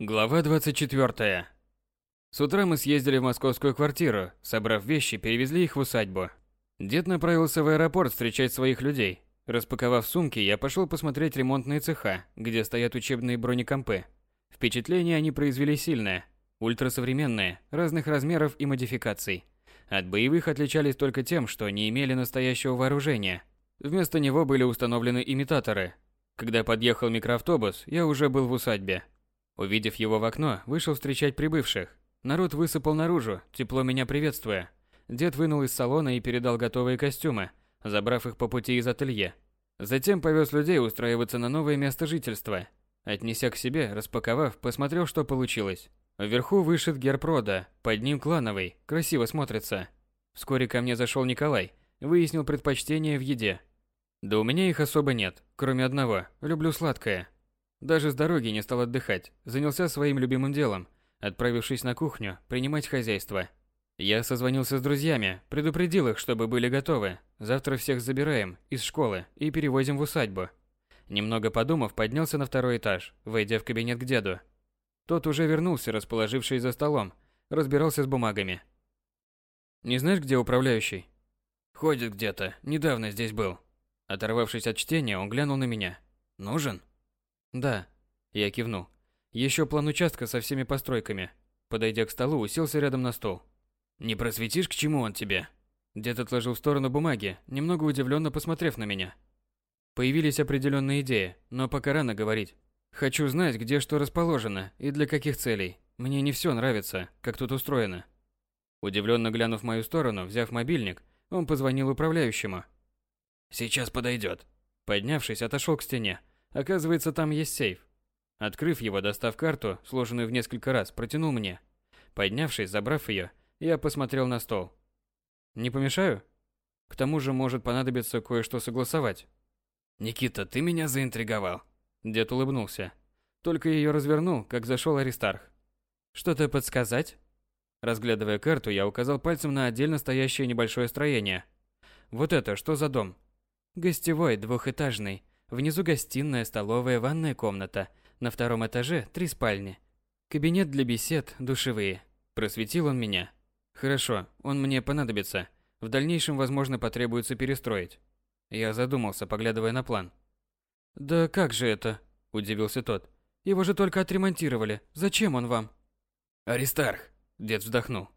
Глава 24. С утра мы съездили в московскую квартиру, собрав вещи, перевезли их в усадьбу. Дед направился в аэропорт встречать своих людей. Распаковав сумки, я пошел посмотреть ремонтные цеха, где стоят учебные бронекомпы. Впечатление они произвели сильное. Ультрасовременные, разных размеров и модификаций. От боевых отличались только тем, что не имели настоящего вооружения. Вместо него были установлены имитаторы. Когда подъехал микроавтобус, я уже был в усадьбе. Увидев его в окно, вышел встречать прибывших. Народ высыпал наружу, тепло меня приветствуя. Дед вынул из салона и передал готовые костюмы, забрав их по пути из ателье. Затем повез людей устраиваться на новое место жительства. Отнеся к себе, распаковав, посмотрел, что получилось. Вверху вышит герб рода, под ним клановый, красиво смотрится. Вскоре ко мне зашел Николай, выяснил предпочтения в еде. Да у меня их особо нет, кроме одного, люблю сладкое. Даже с дороги не стал отдыхать, занялся своим любимым делом, отправившись на кухню принимать хозяйство. Я созвонился с друзьями, предупредил их, чтобы были готовы. Завтра всех забираем из школы и перевозим в усадьбу. Немного подумав, поднялся на второй этаж, войдя в кабинет к деду. Тот уже вернулся, расположившись за столом, разбирался с бумагами. «Не знаешь, где управляющий?» «Ходит где-то, недавно здесь был». Оторвавшись от чтения, он глянул на меня. «Нужен?» «Да», – я кивнул. Еще план участка со всеми постройками. Подойдя к столу, уселся рядом на стол. «Не просветишь, к чему он тебе?» Дед отложил в сторону бумаги, немного удивленно посмотрев на меня. Появились определенные идеи, но пока рано говорить. Хочу знать, где что расположено и для каких целей. Мне не все нравится, как тут устроено. Удивленно глянув в мою сторону, взяв мобильник, он позвонил управляющему. «Сейчас подойдет». Поднявшись, отошел к стене, Оказывается, там есть сейф. Открыв его, достав карту, сложенную в несколько раз, протянул мне. Поднявшись, забрав ее, я посмотрел на стол. Не помешаю? К тому же может понадобиться кое-что согласовать. Никита, ты меня заинтриговал. Дед улыбнулся. Только ее развернул, как зашел Аристарх. Что-то подсказать? Разглядывая карту, я указал пальцем на отдельно стоящее небольшое строение. Вот это, что за дом? Гостевой, двухэтажный, Внизу гостиная, столовая, ванная комната. На втором этаже три спальни. Кабинет для бесед, душевые. Просветил он меня. Хорошо, он мне понадобится. В дальнейшем, возможно, потребуется перестроить. Я задумался, поглядывая на план. Да как же это? Удивился тот. Его же только отремонтировали. Зачем он вам? Аристарх, дед вздохнул.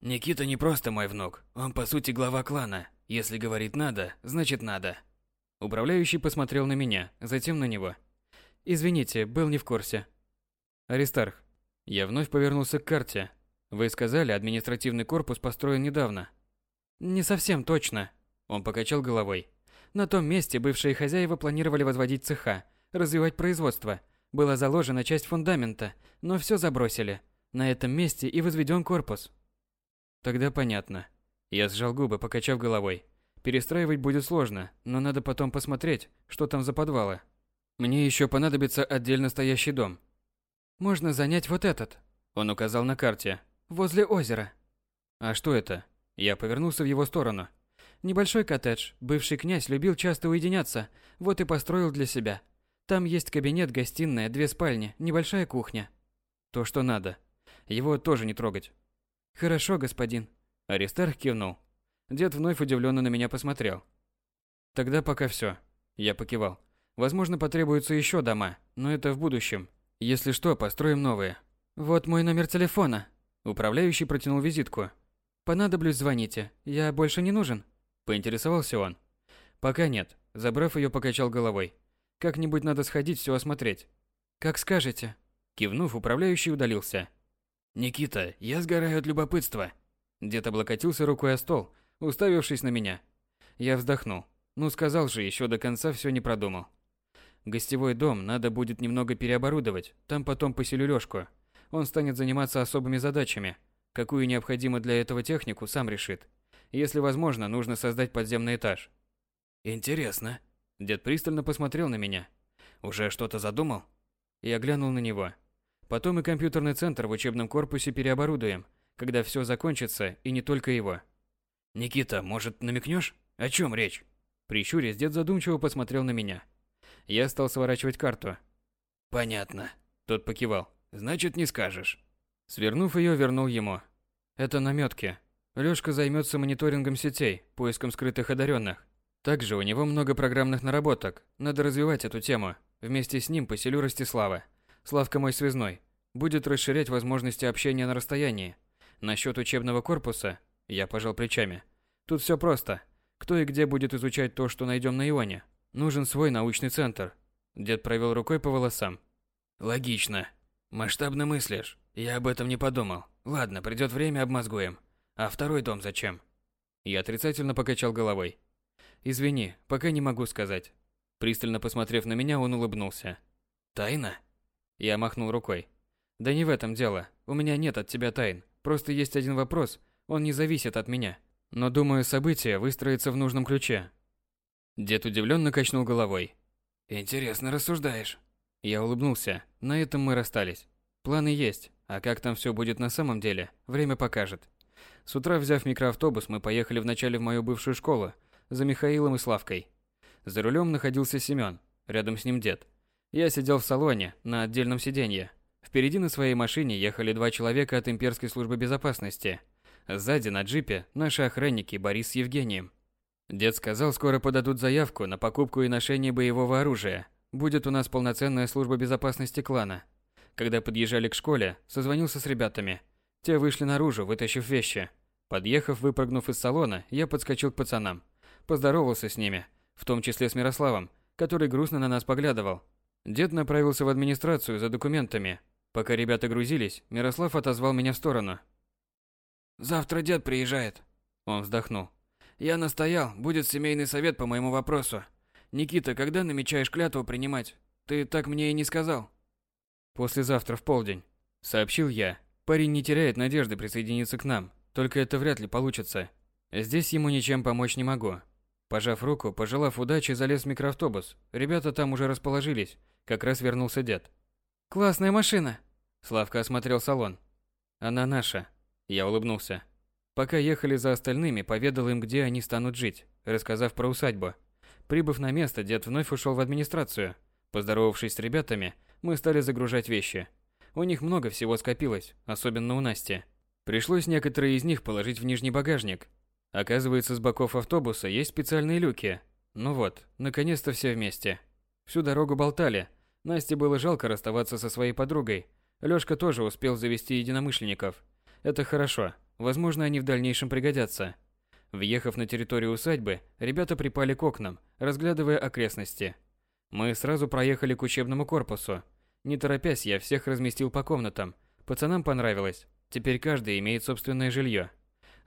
Никита не просто мой внук. Он по сути глава клана. Если говорит надо, значит надо. Управляющий посмотрел на меня, затем на него. Извините, был не в курсе. Аристарх. Я вновь повернулся к карте. Вы сказали, административный корпус построен недавно. Не совсем точно. Он покачал головой. На том месте бывшие хозяева планировали возводить цеха, развивать производство. Была заложена часть фундамента, но все забросили. На этом месте и возведен корпус. Тогда понятно. Я сжал губы, покачав головой. Перестраивать будет сложно, но надо потом посмотреть, что там за подвалы. Мне еще понадобится отдельно стоящий дом. Можно занять вот этот. Он указал на карте. Возле озера. А что это? Я повернулся в его сторону. Небольшой коттедж. Бывший князь любил часто уединяться, вот и построил для себя. Там есть кабинет, гостиная, две спальни, небольшая кухня. То, что надо. Его тоже не трогать. Хорошо, господин. Аристарх кивнул. Дед вновь удивленно на меня посмотрел. Тогда пока все. Я покивал. Возможно, потребуются еще дома, но это в будущем. Если что, построим новые. Вот мой номер телефона. Управляющий протянул визитку. Понадоблюсь, звоните. Я больше не нужен? Поинтересовался он. Пока нет. Забрав ее, покачал головой. Как-нибудь надо сходить все осмотреть. Как скажете. Кивнув, управляющий удалился. Никита, я сгораю от любопытства. Дед облокотился рукой о стол, уставившись на меня. Я вздохнул. Ну, сказал же, еще до конца все не продумал. Гостевой дом надо будет немного переоборудовать, там потом поселю Лёшку. Он станет заниматься особыми задачами. Какую необходимо для этого технику, сам решит. Если возможно, нужно создать подземный этаж. Интересно. Дед пристально посмотрел на меня. Уже что-то задумал? Я глянул на него. Потом и компьютерный центр в учебном корпусе переоборудуем, когда все закончится, и не только его. «Никита, может, намекнешь? О чем речь?» Прищурясь, дед задумчиво посмотрел на меня. Я стал сворачивать карту. «Понятно», – тот покивал. Значит, не скажешь. Свернув ее, вернул ему. Это наметки. Лёшка займется мониторингом сетей, поиском скрытых одаренных. Также у него много программных наработок. Надо развивать эту тему. Вместе с ним поселю Ростислава. Славка мой связной. Будет расширять возможности общения на расстоянии. Насчет учебного корпуса, я пожал плечами. Тут все просто. Кто и где будет изучать то, что найдем на Ионе? Нужен свой научный центр. Дед провел рукой по волосам. Логично. Масштабно мыслишь. Я об этом не подумал. Ладно, придет время, обмозгуем. А второй дом зачем? Я отрицательно покачал головой. Извини, пока не могу сказать. Пристально посмотрев на меня, он улыбнулся. Тайна? Я махнул рукой. Да не в этом дело. У меня нет от тебя тайн. Просто есть один вопрос. Он не зависит от меня. Но думаю, события выстроятся в нужном ключе. Дед удивленно качнул головой. Интересно рассуждаешь. Я улыбнулся. На этом мы расстались. Планы есть, а как там все будет на самом деле, время покажет. С утра, взяв микроавтобус, мы поехали вначале в мою бывшую школу за Михаилом и Славкой. За рулем находился Семен, рядом с ним дед. Я сидел в салоне, на отдельном сиденье. Впереди на своей машине ехали два человека от имперской службы безопасности. Сзади на джипе наши охранники Борис с Евгением. Дед сказал, скоро подадут заявку на покупку и ношение боевого оружия. Будет у нас полноценная служба безопасности клана. Когда подъезжали к школе, созвонился с ребятами. Те вышли наружу, вытащив вещи. Подъехав, выпрыгнув из салона, я подскочил к пацанам. Поздоровался с ними, в том числе с Мирославом, который грустно на нас поглядывал. Дед направился в администрацию за документами. Пока ребята грузились, Мирослав отозвал меня в сторону. «Завтра дед приезжает». Он вздохнул. «Я настоял, будет семейный совет по моему вопросу. Никита, когда намечаешь клятву принимать? Ты так мне и не сказал». «Послезавтра в полдень», — сообщил я. Парень не теряет надежды присоединиться к нам, только это вряд ли получится. Здесь ему ничем помочь не могу. Пожав руку, пожелав удачи, залез в микроавтобус. Ребята там уже расположились. Как раз вернулся дед. «Классная машина!» Славка осмотрел салон. «Она наша». Я улыбнулся. Пока ехали за остальными, поведал им, где они станут жить, рассказав про усадьбу. Прибыв на место, дед вновь ушел в администрацию. Поздоровавшись с ребятами, мы стали загружать вещи. У них много всего скопилось, особенно у Насти. Пришлось некоторые из них положить в нижний багажник. Оказывается, с боков автобуса есть специальные люки. Ну вот, наконец-то все вместе. Всю дорогу болтали. Насте было жалко расставаться со своей подругой. Лёшка тоже успел завести единомышленников. Это хорошо. Возможно, они в дальнейшем пригодятся. Въехав на территорию усадьбы, ребята припали к окнам, разглядывая окрестности. Мы сразу проехали к учебному корпусу. Не торопясь, я всех разместил по комнатам. Пацанам понравилось. Теперь каждый имеет собственное жилье.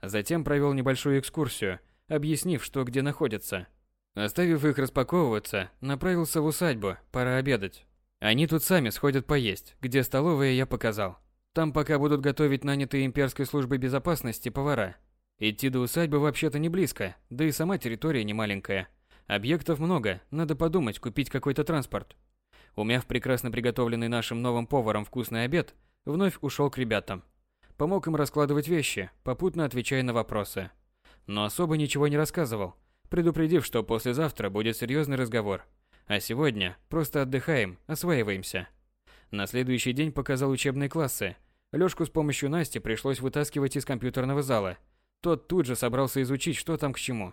Затем провел небольшую экскурсию, объяснив, что где находится. Оставив их распаковываться, направился в усадьбу, пора обедать. Они тут сами сходят поесть, где столовая я показал. Там пока будут готовить нанятые имперской службой безопасности повара. Идти до усадьбы вообще-то не близко, да и сама территория не маленькая. Объектов много, надо подумать, купить какой-то транспорт. Умяв прекрасно приготовленный нашим новым поваром вкусный обед, вновь ушел к ребятам. Помог им раскладывать вещи, попутно отвечая на вопросы. Но особо ничего не рассказывал, предупредив, что послезавтра будет серьезный разговор. А сегодня просто отдыхаем, осваиваемся. На следующий день показал учебные классы. Лёшку с помощью Насти пришлось вытаскивать из компьютерного зала. Тот тут же собрался изучить, что там к чему.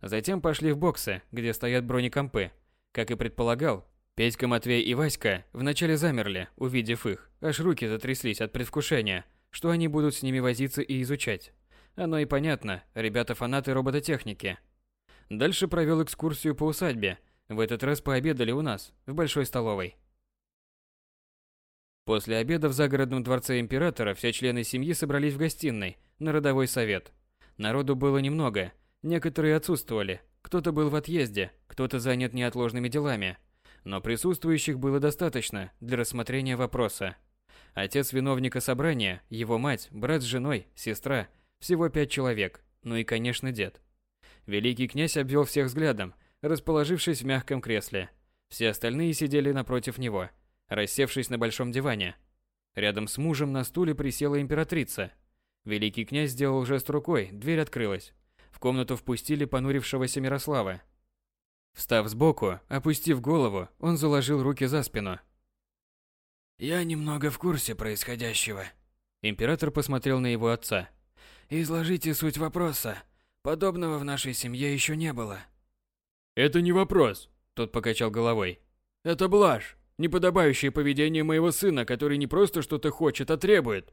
Затем пошли в боксы, где стоят бронекомпы. Как и предполагал, Петька, Матвей и Васька вначале замерли, увидев их. Аж руки затряслись от предвкушения, что они будут с ними возиться и изучать. Оно и понятно, ребята фанаты робототехники. Дальше провел экскурсию по усадьбе. В этот раз пообедали у нас, в большой столовой. После обеда в загородном дворце императора все члены семьи собрались в гостиной на родовой совет. Народу было немного, некоторые отсутствовали, кто-то был в отъезде, кто-то занят неотложными делами. Но присутствующих было достаточно для рассмотрения вопроса. Отец виновника собрания, его мать, брат с женой, сестра, всего пять человек, ну и, конечно, дед. Великий князь обвел всех взглядом, расположившись в мягком кресле. Все остальные сидели напротив него – рассевшись на большом диване. Рядом с мужем на стуле присела императрица. Великий князь сделал жест рукой, дверь открылась. В комнату впустили понурившегося Мирослава. Встав сбоку, опустив голову, он заложил руки за спину. Я немного в курсе происходящего. Император посмотрел на его отца. Изложите суть вопроса. Подобного в нашей семье еще не было. Это не вопрос, тот покачал головой. Это блажь, неподобающее поведение моего сына, который не просто что-то хочет, а требует.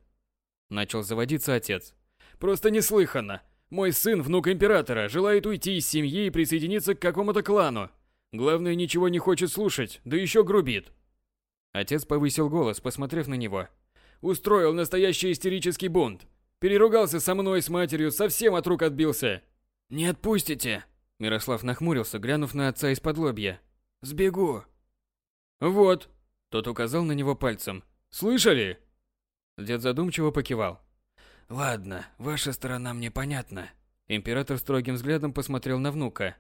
Начал заводиться отец. Просто неслыханно. Мой сын, внук императора, желает уйти из семьи и присоединиться к какому-то клану. Главное, ничего не хочет слушать, да еще грубит. Отец повысил голос, посмотрев на него. Устроил настоящий истерический бунт. Переругался со мной, с матерью, совсем от рук отбился. Не отпустите. Мирослав нахмурился, глянув на отца из-под лобья. Сбегу. Вот. Тот указал на него пальцем. Слышали? Дед задумчиво покивал. Ладно, ваша сторона мне понятна. Император строгим взглядом посмотрел на внука.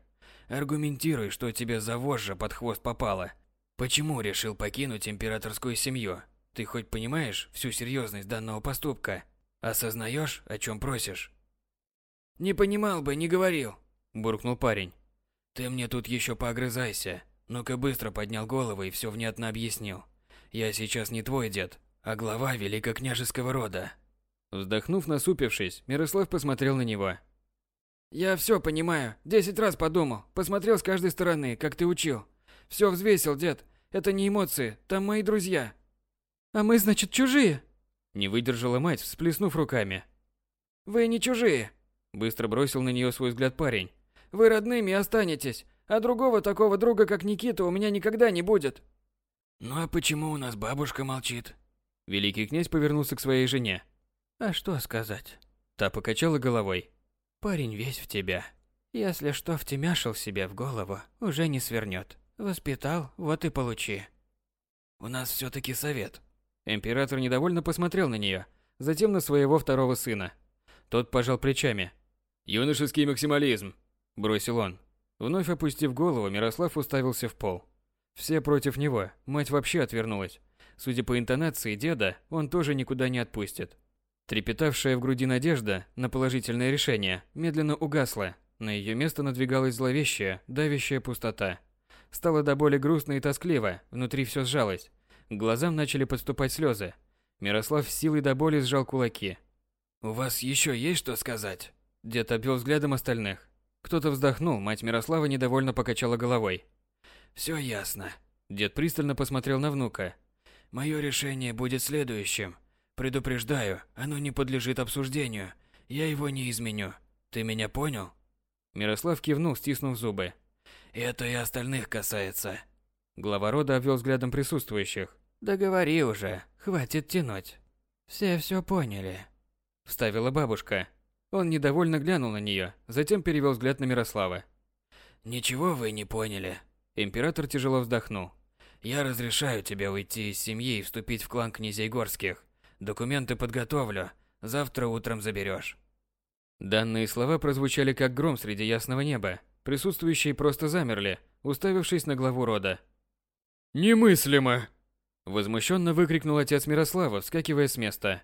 Аргументируй, что тебе за вожжа под хвост попало. Почему решил покинуть императорскую семью? Ты хоть понимаешь всю серьезность данного поступка? Осознаешь, о чем просишь? Не понимал бы, не говорил, буркнул парень. Ты мне тут еще поогрызайся. Ну-ка быстро поднял голову и все внятно объяснил. Я сейчас не твой дед, а глава великокняжеского рода. Вздохнув, насупившись, Мирослав посмотрел на него. Я все понимаю. Десять раз подумал. Посмотрел с каждой стороны, как ты учил. Все взвесил, дед. Это не эмоции, там мои друзья. А мы, значит, чужие? Не выдержала мать, всплеснув руками. Вы не чужие. Быстро бросил на нее свой взгляд парень. Вы родными останетесь, а другого такого друга, как Никита, у меня никогда не будет. Ну а почему у нас бабушка молчит? Великий князь повернулся к своей жене. А что сказать? Та покачала головой. Парень весь в тебя. Если что втемяшил себе в голову, уже не свернет. Воспитал, вот и получи. У нас все-таки совет. Император недовольно посмотрел на нее, затем на своего второго сына. Тот пожал плечами. «Юношеский максимализм», – бросил он. Вновь опустив голову, Мирослав уставился в пол. Все против него, мать вообще отвернулась. Судя по интонации деда, он тоже никуда не отпустит. Трепетавшая в груди надежда на положительное решение медленно угасла. На ее место надвигалась зловещая, давящая пустота. Стало до боли грустно и тоскливо, внутри все сжалось. К глазам начали подступать слезы. Мирослав с силой до боли сжал кулаки. «У вас еще есть что сказать?» Дед обвел взглядом остальных. Кто-то вздохнул, мать Мирослава недовольно покачала головой. «Все ясно». Дед пристально посмотрел на внука. «Мое решение будет следующим. Предупреждаю, оно не подлежит обсуждению. Я его не изменю. Ты меня понял? Мирослав кивнул, стиснув зубы. Это и остальных касается. Глава рода обвел взглядом присутствующих. Да говори уже, хватит тянуть. Все все поняли. Вставила бабушка. Он недовольно глянул на нее, затем перевел взгляд на Мирослава. Ничего вы не поняли. Император тяжело вздохнул. Я разрешаю тебе уйти из семьи и вступить в клан князей Горских. Документы подготовлю. Завтра утром заберешь. Данные слова прозвучали как гром среди ясного неба. Присутствующие просто замерли, уставившись на главу рода. «Немыслимо!» Возмущенно выкрикнул отец Мирослава, вскакивая с места.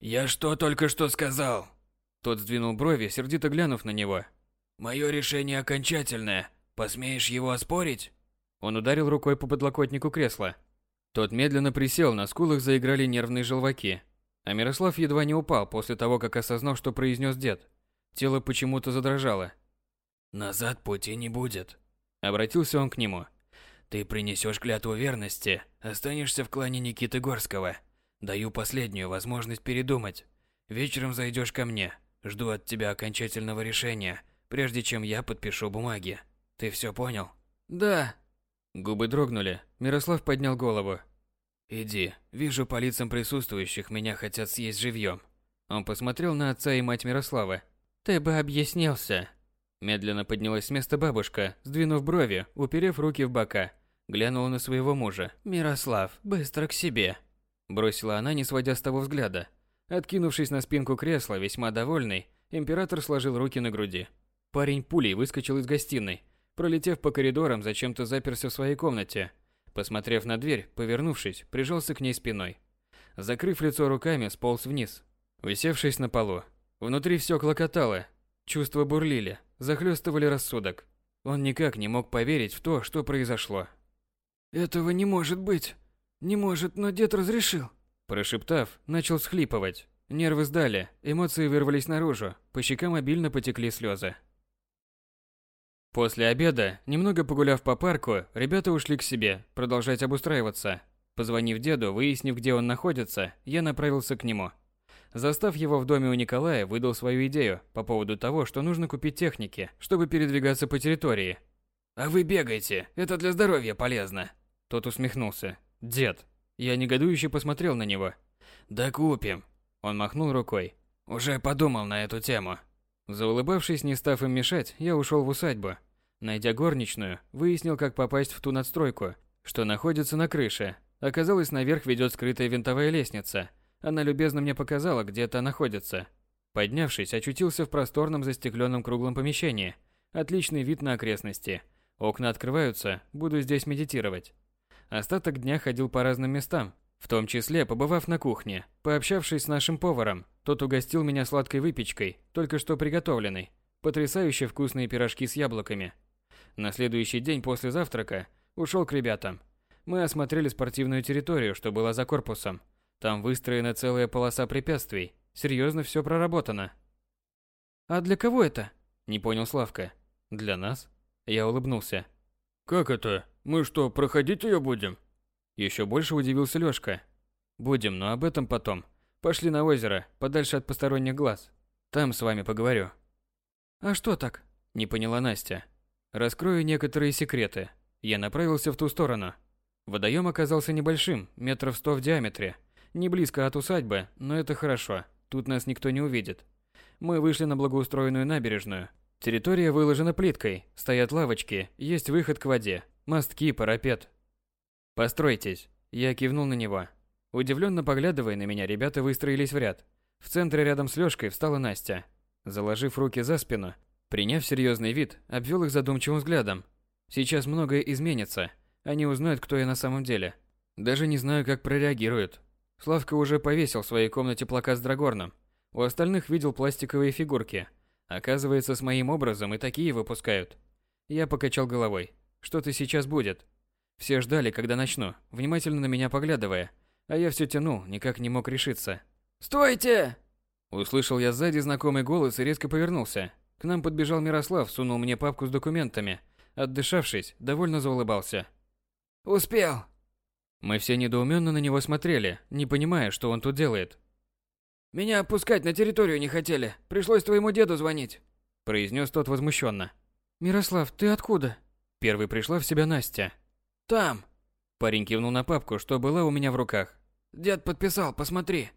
«Я что только что сказал?» Тот сдвинул брови, сердито глянув на него. «Мое решение окончательное. Посмеешь его оспорить?» Он ударил рукой по подлокотнику кресла. Тот медленно присел, на скулах заиграли нервные желваки. А Мирослав едва не упал после того, как осознал, что произнес дед. Тело почему-то задрожало. «Назад пути не будет», — обратился он к нему. «Ты принесешь клятву верности, останешься в клане Никиты Горского. Даю последнюю возможность передумать. Вечером зайдешь ко мне. Жду от тебя окончательного решения, прежде чем я подпишу бумаги. Ты все понял?» «Да», Губы дрогнули. Мирослав поднял голову. «Иди. Вижу по лицам присутствующих, меня хотят съесть живьем». Он посмотрел на отца и мать Мирослава. «Ты бы объяснился». Медленно поднялась с места бабушка, сдвинув брови, уперев руки в бока. Глянула на своего мужа. «Мирослав, быстро к себе», – бросила она, не сводя с того взгляда. Откинувшись на спинку кресла, весьма довольный, император сложил руки на груди. Парень пулей выскочил из гостиной, Пролетев по коридорам, зачем-то заперся в своей комнате. Посмотрев на дверь, повернувшись, прижался к ней спиной. Закрыв лицо руками, сполз вниз, усевшись на полу. Внутри все клокотало, чувства бурлили, захлестывали рассудок. Он никак не мог поверить в то, что произошло. «Этого не может быть!» Не может, но дед разрешил. Прошептав, начал схлипывать. Нервы сдали, эмоции вырвались наружу, по щекам обильно потекли слезы. После обеда, немного погуляв по парку, ребята ушли к себе, продолжать обустраиваться. Позвонив деду, выяснив, где он находится, я направился к нему. Застав его в доме у Николая, выдал свою идею по поводу того, что нужно купить техники, чтобы передвигаться по территории. «А вы бегаете, это для здоровья полезно!» Тот усмехнулся. «Дед!» Я негодующе посмотрел на него. «Да купим!» Он махнул рукой. «Уже подумал на эту тему». Заулыбавшись, не став им мешать, я ушел в усадьбу. Найдя горничную, выяснил, как попасть в ту надстройку, что находится на крыше. Оказалось, наверх ведет скрытая винтовая лестница, она любезно мне показала, где это находится. Поднявшись, очутился в просторном застекленном круглом помещении. Отличный вид на окрестности. Окна открываются, буду здесь медитировать. Остаток дня ходил по разным местам, в том числе побывав на кухне, пообщавшись с нашим поваром. Тот угостил меня сладкой выпечкой, только что приготовленной. Потрясающе вкусные пирожки с яблоками. На следующий день после завтрака ушел к ребятам. Мы осмотрели спортивную территорию, что была за корпусом. Там выстроена целая полоса препятствий. Серьезно все проработано. А для кого это? Не понял Славка. Для нас? Я улыбнулся. Как это? Мы что, проходить ее будем? Еще больше удивился Лёшка. Будем, но об этом потом. Пошли на озеро, подальше от посторонних глаз. Там с вами поговорю. А что так? Не поняла Настя. Раскрою некоторые секреты. Я направился в ту сторону. Водоем оказался небольшим, метров сто в диаметре. Не близко от усадьбы, но это хорошо. Тут нас никто не увидит. Мы вышли на благоустроенную набережную. Территория выложена плиткой, стоят лавочки, есть выход к воде, мостки, парапет. Постройтесь. Я кивнул на него. Удивленно поглядывая на меня, ребята выстроились в ряд. В центре рядом с Лёшкой встала Настя. Заложив руки за спину, приняв серьезный вид, обвел их задумчивым взглядом. Сейчас многое изменится. Они узнают, кто я на самом деле. Даже не знаю, как прореагируют. Славка уже повесил в своей комнате плакат с Драгорном. У остальных видел пластиковые фигурки. Оказывается, с моим образом и такие выпускают. Я покачал головой. Что-то сейчас будет. Все ждали, когда начну, внимательно на меня поглядывая. А я все тянул, никак не мог решиться. «Стойте!» Услышал я сзади знакомый голос и резко повернулся. К нам подбежал Мирослав, сунул мне папку с документами. Отдышавшись, довольно заулыбался. «Успел!» Мы все недоуменно на него смотрели, не понимая, что он тут делает. «Меня опускать на территорию не хотели. Пришлось твоему деду звонить», – произнес тот возмущенно. «Мирослав, ты откуда?» Первой пришла в себя Настя. «Там». Парень кивнул на папку, что была у меня в руках. «Дед подписал, посмотри».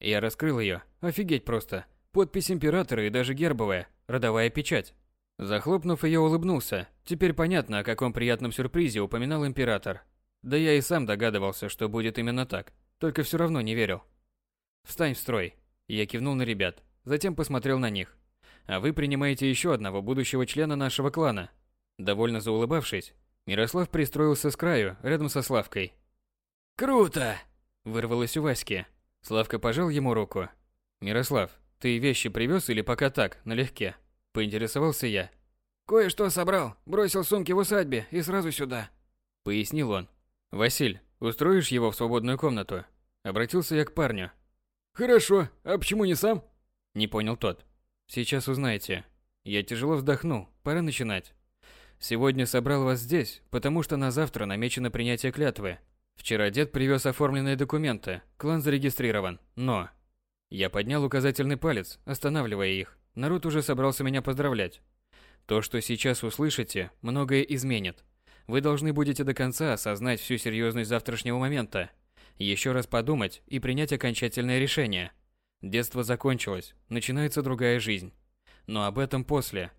Я раскрыл ее. Офигеть просто. Подпись императора и даже гербовая, родовая печать. Захлопнув ее, улыбнулся. Теперь понятно, о каком приятном сюрпризе упоминал император. Да я и сам догадывался, что будет именно так, только все равно не верил. «Встань в строй!» Я кивнул на ребят, затем посмотрел на них. «А вы принимаете еще одного будущего члена нашего клана». Довольно заулыбавшись, Мирослав пристроился с краю, рядом со Славкой. «Круто!» – вырвалось у Васьки. Славка пожал ему руку. «Мирослав, ты вещи привез или пока так, налегке?» – поинтересовался я. «Кое-что собрал, бросил сумки в усадьбе и сразу сюда», – пояснил он. «Василь, устроишь его в свободную комнату?» Обратился я к парню. «Хорошо, а почему не сам?» Не понял тот. «Сейчас узнаете». Я тяжело вздохнул, пора начинать. Сегодня собрал вас здесь, потому что на завтра намечено принятие клятвы. Вчера дед привез оформленные документы, клан зарегистрирован, но... Я поднял указательный палец, останавливая их. Народ уже собрался меня поздравлять. То, что сейчас услышите, многое изменит. Вы должны будете до конца осознать всю серьезность завтрашнего момента, еще раз подумать и принять окончательное решение. Детство закончилось, начинается другая жизнь. Но об этом после.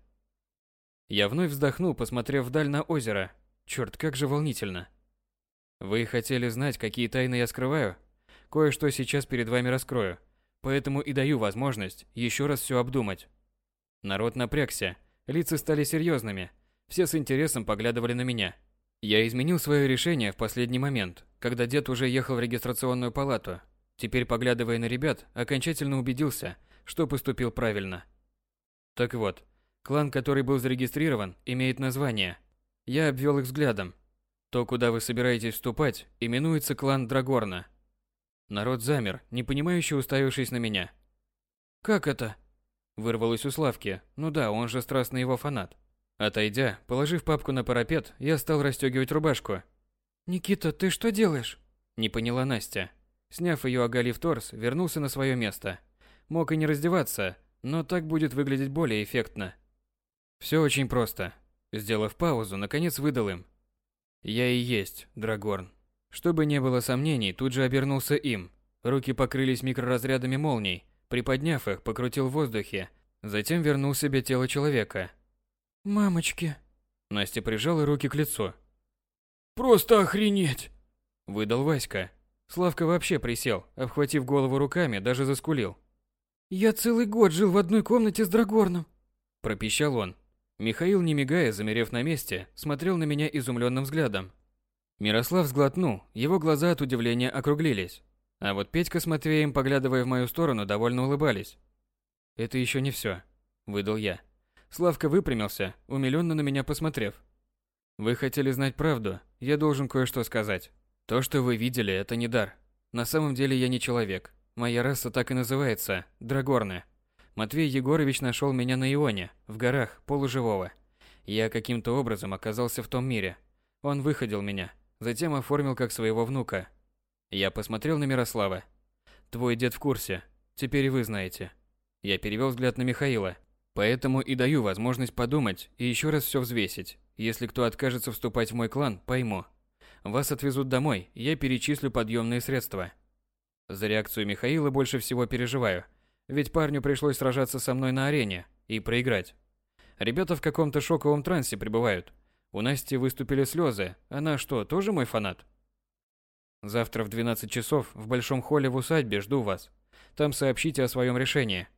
Я вновь вздохнул, посмотрев вдаль на озеро. Черт, как же волнительно. Вы хотели знать, какие тайны я скрываю? Кое-что сейчас перед вами раскрою. Поэтому и даю возможность еще раз все обдумать. Народ напрягся, лица стали серьезными, все с интересом поглядывали на меня. Я изменил свое решение в последний момент, когда дед уже ехал в регистрационную палату. Теперь, поглядывая на ребят, окончательно убедился, что поступил правильно. Так вот, клан, который был зарегистрирован, имеет название. Я обвел их взглядом. То, куда вы собираетесь вступать, именуется клан Драгорна. Народ замер, непонимающе уставившись на меня. «Как это?» Вырвалось у Славки. Ну да, он же страстный его фанат. Отойдя, положив папку на парапет, я стал расстегивать рубашку. «Никита, ты что делаешь?» Не поняла Настя. Сняв ее, оголив торс, вернулся на свое место. Мог и не раздеваться, но так будет выглядеть более эффектно. Все очень просто. Сделав паузу, наконец выдал им. Я и есть Драгорн. Чтобы не было сомнений, тут же обернулся им. Руки покрылись микроразрядами молний. Приподняв их, покрутил в воздухе. Затем вернул себе тело человека. «Мамочки!» Настя прижала руки к лицу. «Просто охренеть!» Выдал Васька. Славка вообще присел, обхватив голову руками, даже заскулил. «Я целый год жил в одной комнате с Драгорном!» Пропищал он. Михаил, не мигая, замерев на месте, смотрел на меня изумленным взглядом. Мирослав сглотнул, его глаза от удивления округлились. А вот Петька с Матвеем, поглядывая в мою сторону, довольно улыбались. «Это еще не все», — выдал я. Славка выпрямился, умиленно на меня посмотрев. «Вы хотели знать правду, я должен кое-что сказать. То, что вы видели, это не дар. На самом деле я не человек. Моя раса так и называется – Драгорная. Матвей Егорович нашел меня на Ионе, в горах, полуживого. Я каким-то образом оказался в том мире. Он выходил меня, затем оформил как своего внука. Я посмотрел на Мирослава. Твой дед в курсе. Теперь и вы знаете. Я перевел взгляд на Михаила. Поэтому и даю возможность подумать и еще раз все взвесить. Если кто откажется вступать в мой клан, пойму. Вас отвезут домой, я перечислю подъемные средства. За реакцию Михаила больше всего переживаю. Ведь парню пришлось сражаться со мной на арене и проиграть. Ребята в каком-то шоковом трансе пребывают. У Насти выступили слезы. Она что, тоже мой фанат? Завтра в 12 часов в большом холле в усадьбе жду вас. Там сообщите о своем решении.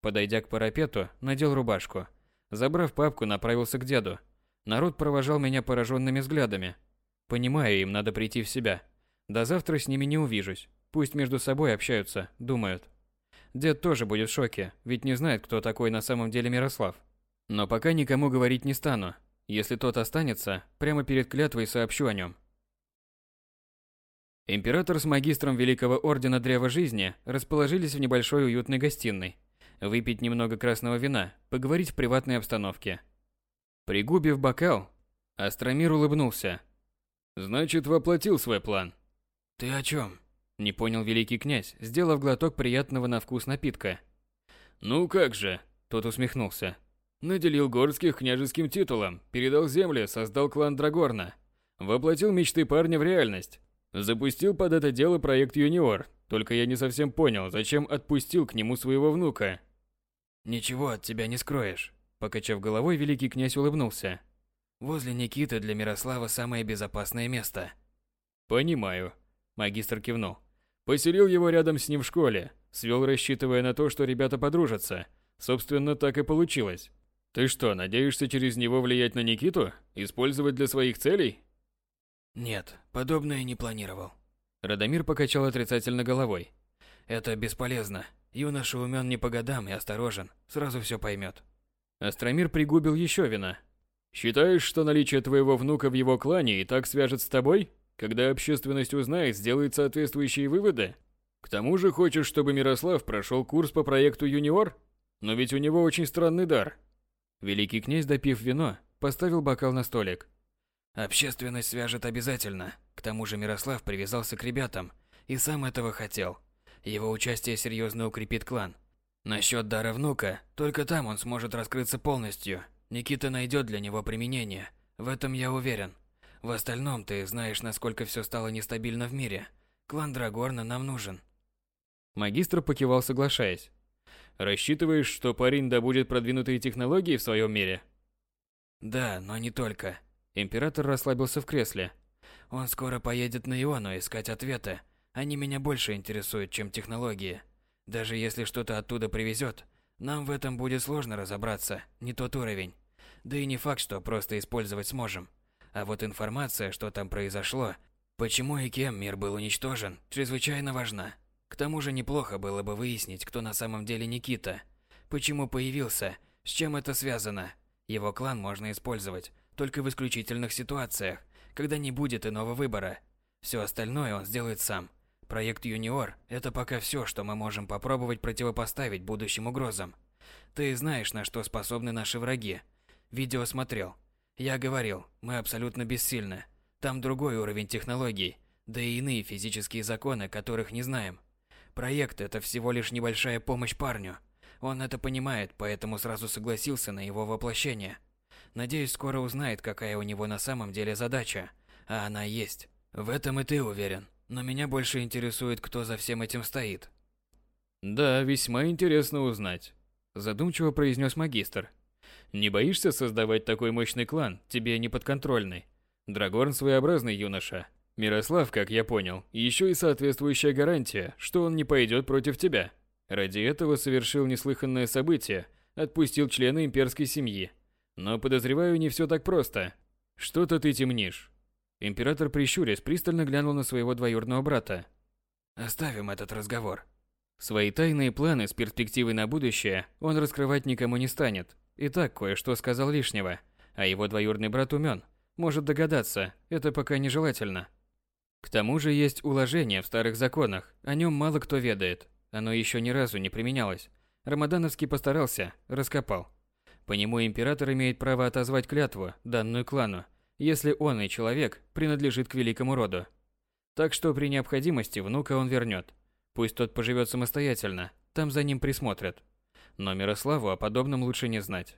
Подойдя к парапету, надел рубашку. Забрав папку, направился к деду. Народ провожал меня пораженными взглядами. Понимаю, им надо прийти в себя. До завтра с ними не увижусь. Пусть между собой общаются, думают. Дед тоже будет в шоке, ведь не знает, кто такой на самом деле Мирослав. Но пока никому говорить не стану. Если тот останется, прямо перед клятвой сообщу о нем. Император с магистром Великого Ордена Древа Жизни расположились в небольшой уютной гостиной. Выпить немного красного вина, поговорить в приватной обстановке. Пригубив бокал, Астромир улыбнулся. «Значит, воплотил свой план». «Ты о чем? Не понял великий князь, сделав глоток приятного на вкус напитка. Ну как же, тот усмехнулся. Наделил горских княжеским титулом, передал земли, создал клан Драгорна. Воплотил мечты парня в реальность. Запустил под это дело проект Юниор. Только я не совсем понял, зачем отпустил к нему своего внука. Ничего от тебя не скроешь. Покачав головой, великий князь улыбнулся. Возле Никиты для Мирослава самое безопасное место. Понимаю. Магистр кивнул. Поселил его рядом с ним в школе, свел, рассчитывая на то, что ребята подружатся. Собственно, так и получилось. Ты что, надеешься через него влиять на Никиту? Использовать для своих целей? Нет, подобное не планировал. Радомир покачал отрицательно головой. Это бесполезно. Юноша умен не по годам и осторожен, сразу все поймет. Астромир пригубил еще вина. Считаешь, что наличие твоего внука в его клане и так свяжет с тобой? Когда общественность узнает, сделает соответствующие выводы? К тому же хочешь, чтобы Мирослав прошел курс по проекту Юниор? Но ведь у него очень странный дар. Великий князь, допив вино, поставил бокал на столик. Общественность свяжет обязательно. К тому же Мирослав привязался к ребятам и сам этого хотел. Его участие серьезно укрепит клан. Насчет дара внука, только там он сможет раскрыться полностью. Никита найдет для него применение. В этом я уверен. В остальном ты знаешь, насколько все стало нестабильно в мире. Клан Драгорна нам нужен. Магистр покивал, соглашаясь. Рассчитываешь, что парень добудет продвинутые технологии в своем мире? Да, но не только. Император расслабился в кресле. Он скоро поедет на Иону искать ответы. Они меня больше интересуют, чем технологии. Даже если что-то оттуда привезет, нам в этом будет сложно разобраться, не тот уровень. Да и не факт, что просто использовать сможем. А вот информация, что там произошло, почему и кем мир был уничтожен, чрезвычайно важна. К тому же неплохо было бы выяснить, кто на самом деле Никита. Почему появился, с чем это связано. Его клан можно использовать только в исключительных ситуациях, когда не будет иного выбора. Все остальное он сделает сам. Проект Юниор – это пока все, что мы можем попробовать противопоставить будущим угрозам. Ты знаешь, на что способны наши враги. Видео смотрел. Я говорил, мы абсолютно бессильны. Там другой уровень технологий, да и иные физические законы, которых не знаем. Проект – это всего лишь небольшая помощь парню. Он это понимает, поэтому сразу согласился на его воплощение. Надеюсь, скоро узнает, какая у него на самом деле задача. А она есть. В этом и ты уверен. Но меня больше интересует, кто за всем этим стоит. Да, весьма интересно узнать. Задумчиво произнес магистр. Не боишься создавать такой мощный клан, тебе не подконтрольный? Драгорн своеобразный юноша. Мирослав, как я понял, еще и соответствующая гарантия, что он не пойдет против тебя. Ради этого совершил неслыханное событие, отпустил члена имперской семьи. Но подозреваю, не все так просто. Что-то ты темнишь. Император прищурясь пристально глянул на своего двоюродного брата. Оставим этот разговор. Свои тайные планы с перспективой на будущее он раскрывать никому не станет. И так кое-что сказал лишнего. А его двоюродный брат умен. Может догадаться, это пока нежелательно. К тому же есть уложение в старых законах, о нем мало кто ведает. Оно еще ни разу не применялось. Рамадановский постарался, раскопал. По нему император имеет право отозвать клятву, данную клану, если он и человек принадлежит к великому роду. Так что при необходимости внука он вернет. Пусть тот поживет самостоятельно, там за ним присмотрят. Но Мирославу о подобном лучше не знать.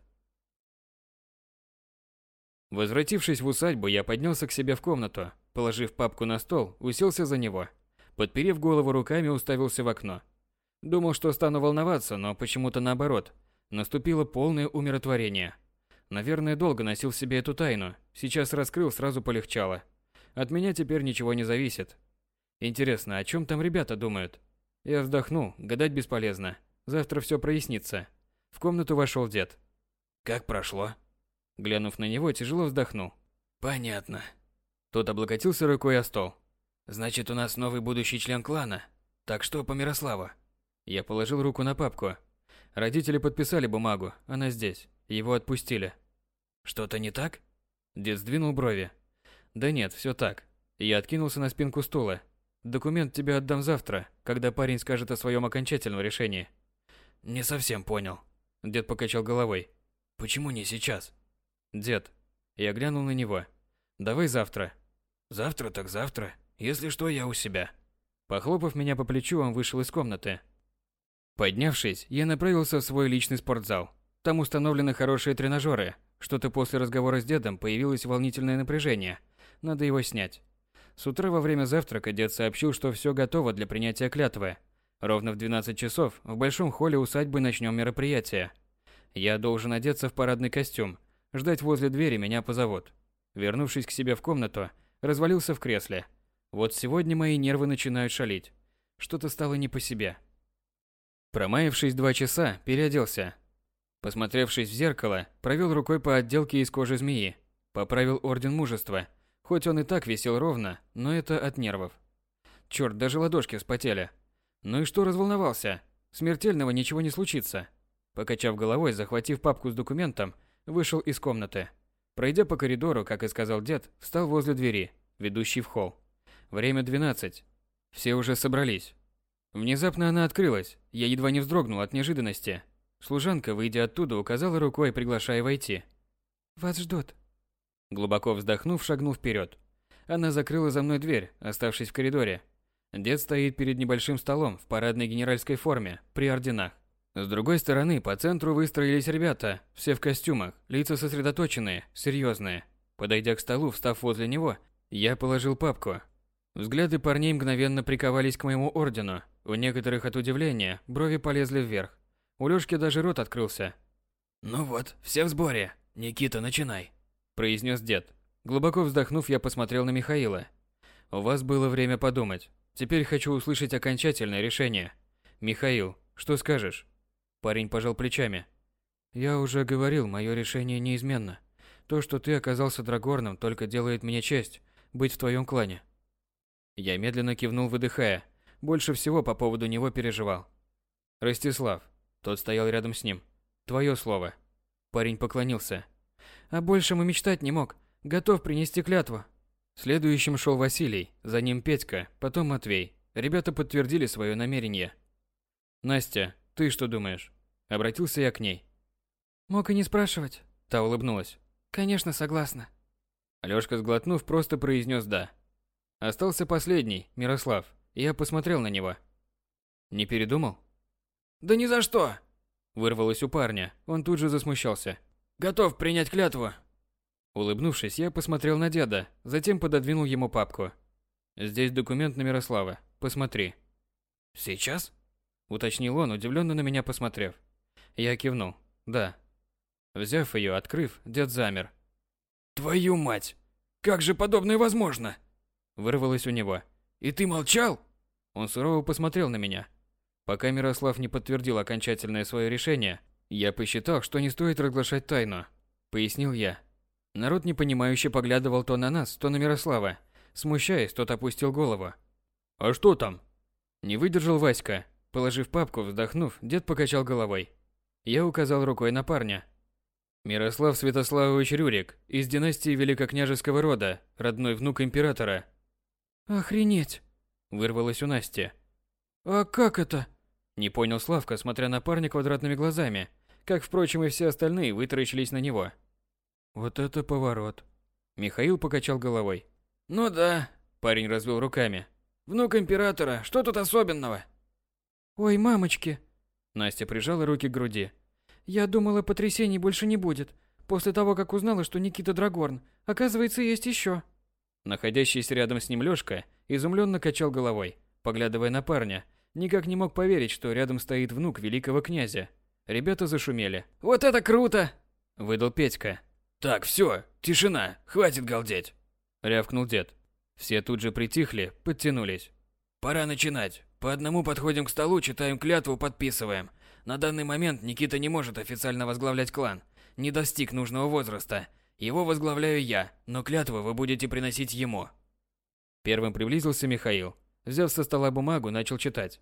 Возвратившись в усадьбу, я поднялся к себе в комнату, положив папку на стол, уселся за него. Подперев голову руками, уставился в окно. Думал, что стану волноваться, но почему-то наоборот. Наступило полное умиротворение. Наверное, долго носил в себе эту тайну. Сейчас раскрыл, сразу полегчало. От меня теперь ничего не зависит. Интересно, о чем там ребята думают? Я вздохнул, гадать бесполезно. Завтра все прояснится. В комнату вошел дед. Как прошло? Глянув на него, тяжело вздохнул. Понятно. Тот облокотился рукой о стол. Значит, у нас новый будущий член клана. Так что по Мирославу? Я положил руку на папку. Родители подписали бумагу, она здесь. Его отпустили. Что-то не так? Дед сдвинул брови. Да нет, все так. Я откинулся на спинку стула. Документ тебе отдам завтра, когда парень скажет о своем окончательном решении. Не совсем понял. Дед покачал головой. Почему не сейчас? Дед. Я глянул на него. Давай завтра. Завтра так завтра. Если что, я у себя. Похлопав меня по плечу, он вышел из комнаты. Поднявшись, я направился в свой личный спортзал. Там установлены хорошие тренажеры. Что-то после разговора с дедом появилось волнительное напряжение. Надо его снять. С утра во время завтрака дед сообщил, что все готово для принятия клятвы. Ровно в 12 часов в большом холле усадьбы начнем мероприятие. Я должен одеться в парадный костюм. Ждать возле двери меня позовут. Вернувшись к себе в комнату, развалился в кресле. Вот сегодня мои нервы начинают шалить. Что-то стало не по себе. Промаявшись два часа, переоделся. Посмотревшись в зеркало, провел рукой по отделке из кожи змеи. Поправил орден мужества. Хоть он и так висел ровно, но это от нервов. Черт, даже ладошки вспотели. Ну и что разволновался? Смертельного ничего не случится. Покачав головой, захватив папку с документом, вышел из комнаты. Пройдя по коридору, как и сказал дед, встал возле двери, ведущей в холл. Время 12. Все уже собрались. Внезапно она открылась. Я едва не вздрогнул от неожиданности. Служанка, выйдя оттуда, указала рукой, приглашая войти. «Вас ждут». Глубоко вздохнув, шагнул вперед. Она закрыла за мной дверь, оставшись в коридоре. Дед стоит перед небольшим столом в парадной генеральской форме, при орденах. С другой стороны, по центру выстроились ребята, все в костюмах, лица сосредоточенные, серьезные. Подойдя к столу, встав возле него, я положил папку. Взгляды парней мгновенно приковались к моему ордену, у некоторых от удивления брови полезли вверх. У Лёшки даже рот открылся. «Ну вот, все в сборе. Никита, начинай», – произнес дед. Глубоко вздохнув, я посмотрел на Михаила. «У вас было время подумать. Теперь хочу услышать окончательное решение. Михаил, что скажешь?» Парень пожал плечами. «Я уже говорил, мое решение неизменно. То, что ты оказался Драгорном, только делает мне честь быть в твоем клане». Я медленно кивнул, выдыхая. Больше всего по поводу него переживал. Ростислав. Тот стоял рядом с ним. Твое слово. Парень поклонился. А больше мы мечтать не мог. Готов принести клятву. Следующим шел Василий, за ним Петька, потом Матвей. Ребята подтвердили свое намерение. «Настя, ты что думаешь?» Обратился я к ней. «Мог и не спрашивать». Та улыбнулась. «Конечно, согласна». Лёшка, сглотнув, просто произнес «да». Остался последний, Мирослав. Я посмотрел на него. Не передумал? «Да ни за что!» Вырвалось у парня. Он тут же засмущался. «Готов принять клятву!» Улыбнувшись, я посмотрел на деда, затем пододвинул ему папку. «Здесь документ на Мирослава. Посмотри». «Сейчас?» Уточнил он, удивленно на меня посмотрев. Я кивнул. «Да». Взяв ее, открыв, дед замер. «Твою мать! Как же подобное возможно?» Вырвалось у него. «И ты молчал?» Он сурово посмотрел на меня. Пока Мирослав не подтвердил окончательное свое решение, я посчитал, что не стоит разглашать тайну. Пояснил я. Народ непонимающе поглядывал то на нас, то на Мирослава. Смущаясь, тот опустил голову. «А что там?» Не выдержал Васька. Положив папку, вздохнув, дед покачал головой. Я указал рукой на парня. Мирослав Святославович Рюрик, из династии Великокняжеского рода, родной внук императора. «Охренеть!» – вырвалось у Насти. «А как это?» Не понял Славка, смотря на парня квадратными глазами, как, впрочем, и все остальные вытаращились на него. «Вот это поворот!» Михаил покачал головой. «Ну да», – парень развел руками. «Внук императора, что тут особенного?» «Ой, мамочки!» Настя прижала руки к груди. «Я думала, потрясений больше не будет. После того, как узнала, что Никита Драгорн, оказывается, есть еще. Находящийся рядом с ним Лёшка изумленно качал головой, поглядывая на парня. Никак не мог поверить, что рядом стоит внук великого князя. Ребята зашумели. «Вот это круто!» – выдал Петька. «Так, все, тишина, хватит галдеть!» – рявкнул дед. Все тут же притихли, подтянулись. «Пора начинать. По одному подходим к столу, читаем клятву, подписываем. На данный момент Никита не может официально возглавлять клан. Не достиг нужного возраста. Его возглавляю я, но клятву вы будете приносить ему». Первым приблизился Михаил. Взяв со стола бумагу, начал читать.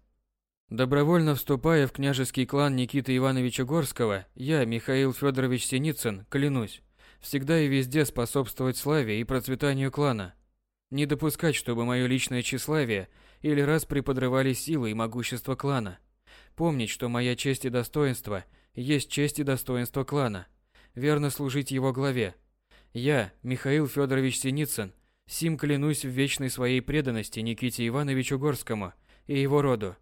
Добровольно вступая в княжеский клан Никиты Ивановича Горского, я, Михаил Федорович Синицын, клянусь, всегда и везде способствовать славе и процветанию клана. Не допускать, чтобы мое личное тщеславие или раз приподрывали силы и могущество клана. Помнить, что моя честь и достоинство есть честь и достоинство клана. Верно служить его главе. Я, Михаил Федорович Синицын, сим клянусь в вечной своей преданности Никите Ивановичу Горскому и его роду.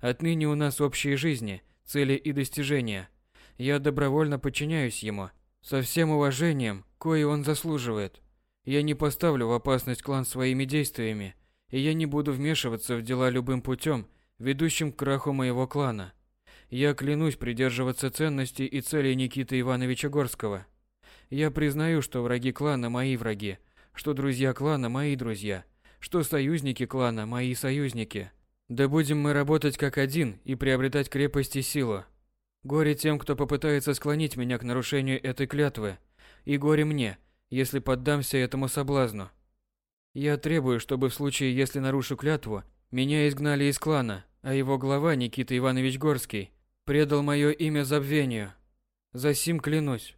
Отныне у нас общие жизни, цели и достижения. Я добровольно подчиняюсь ему, со всем уважением, кое он заслуживает. Я не поставлю в опасность клан своими действиями, и я не буду вмешиваться в дела любым путем, ведущим к краху моего клана. Я клянусь придерживаться ценностей и целей Никиты Ивановича Горского. Я признаю, что враги клана мои враги, что друзья клана мои друзья, что союзники клана мои союзники. Да будем мы работать как один и приобретать крепость и силу. Горе тем, кто попытается склонить меня к нарушению этой клятвы, и горе мне, если поддамся этому соблазну. Я требую, чтобы в случае, если нарушу клятву, меня изгнали из клана, а его глава Никита Иванович Горский предал мое имя забвению. За сим клянусь.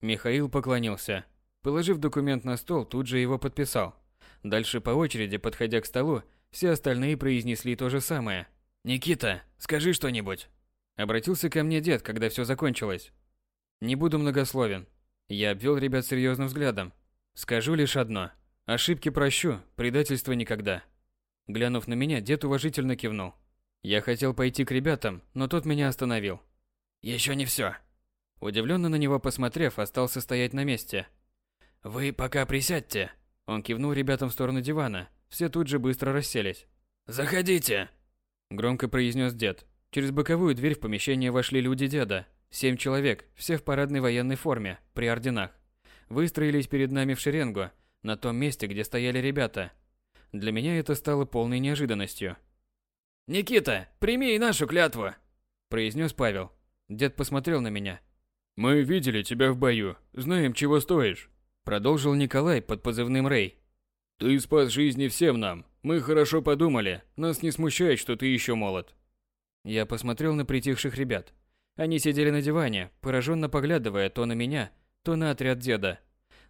Михаил поклонился. Положив документ на стол, тут же его подписал. Дальше по очереди, подходя к столу, все остальные произнесли то же самое. «Никита, скажи что-нибудь!» Обратился ко мне дед, когда все закончилось. Не буду многословен. Я обвел ребят серьезным взглядом. Скажу лишь одно. Ошибки прощу, предательства никогда. Глянув на меня, дед уважительно кивнул. Я хотел пойти к ребятам, но тот меня остановил. Еще не все. Удивленно на него посмотрев, остался стоять на месте. Вы пока присядьте. Он кивнул ребятам в сторону дивана. Все тут же быстро расселись. Заходите, громко произнес дед. Через боковую дверь в помещение вошли люди деда. Семь человек, все в парадной военной форме, при орденах. Выстроились перед нами в шеренгу, на том месте, где стояли ребята. Для меня это стало полной неожиданностью. «Никита, прими и нашу клятву!» – произнес Павел. Дед посмотрел на меня. «Мы видели тебя в бою, знаем, чего стоишь», – продолжил Николай под позывным Рэй. «Ты спас жизни всем нам. Мы хорошо подумали. Нас не смущает, что ты еще молод». Я посмотрел на притихших ребят. Они сидели на диване, пораженно поглядывая то на меня, то на отряд деда.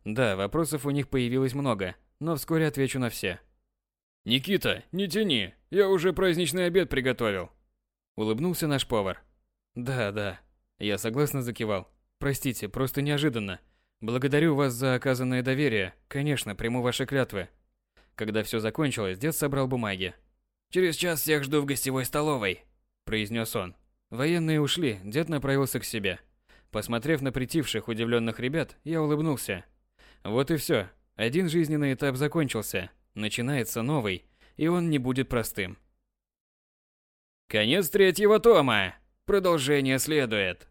Да, вопросов у них появилось много, но вскоре отвечу на все. «Никита, не тяни, я уже праздничный обед приготовил», – улыбнулся наш повар. «Да, да», – я согласно закивал. «Простите, просто неожиданно. Благодарю вас за оказанное доверие. Конечно, приму ваши клятвы». Когда все закончилось, дед собрал бумаги. «Через час всех жду в гостевой столовой», – произнес он. Военные ушли, дед направился к себе. Посмотрев на притихших удивленных ребят, я улыбнулся. Вот и все. Один жизненный этап закончился. Начинается новый, и он не будет простым. Конец третьего тома. Продолжение следует.